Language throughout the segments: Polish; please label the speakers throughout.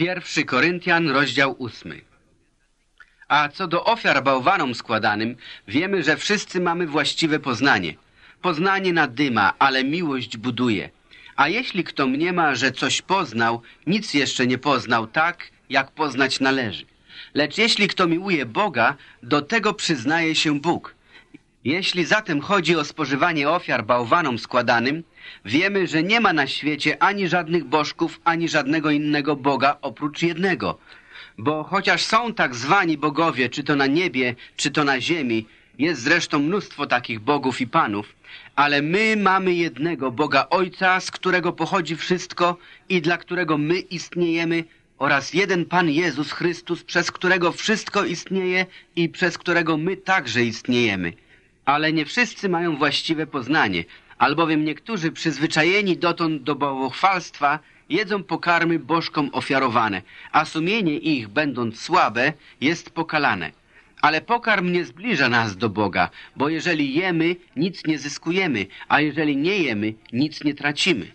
Speaker 1: Pierwszy Koryntian, rozdział ósmy. A co do ofiar bałwanom składanym, wiemy, że wszyscy mamy właściwe poznanie. Poznanie nadyma, ale miłość buduje. A jeśli kto mniema, że coś poznał, nic jeszcze nie poznał tak, jak poznać należy. Lecz jeśli kto miłuje Boga, do tego przyznaje się Bóg. Jeśli zatem chodzi o spożywanie ofiar bałwanom składanym, wiemy, że nie ma na świecie ani żadnych bożków, ani żadnego innego Boga oprócz jednego. Bo chociaż są tak zwani bogowie, czy to na niebie, czy to na ziemi, jest zresztą mnóstwo takich bogów i panów, ale my mamy jednego Boga Ojca, z którego pochodzi wszystko i dla którego my istniejemy, oraz jeden Pan Jezus Chrystus, przez którego wszystko istnieje i przez którego my także istniejemy. Ale nie wszyscy mają właściwe poznanie, albowiem niektórzy przyzwyczajeni dotąd do bałwochwalstwa jedzą pokarmy bożkom ofiarowane, a sumienie ich, będąc słabe, jest pokalane. Ale pokarm nie zbliża nas do Boga, bo jeżeli jemy, nic nie zyskujemy, a jeżeli nie jemy, nic nie tracimy.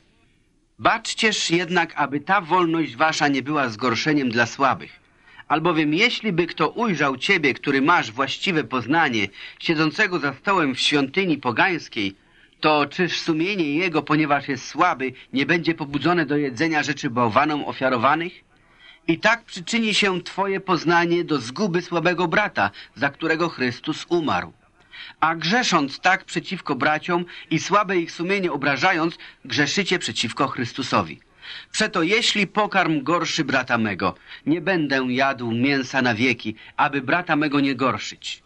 Speaker 1: Baczcież jednak, aby ta wolność wasza nie była zgorszeniem dla słabych. Albowiem jeśli by kto ujrzał ciebie, który masz właściwe poznanie, siedzącego za stołem w świątyni pogańskiej, to czyż sumienie jego, ponieważ jest słaby, nie będzie pobudzone do jedzenia rzeczy bałwanom ofiarowanych? I tak przyczyni się twoje poznanie do zguby słabego brata, za którego Chrystus umarł. A grzesząc tak przeciwko braciom i słabe ich sumienie obrażając, grzeszycie przeciwko Chrystusowi. Przeto jeśli pokarm gorszy brata mego, nie będę jadł mięsa na wieki, aby brata mego nie gorszyć.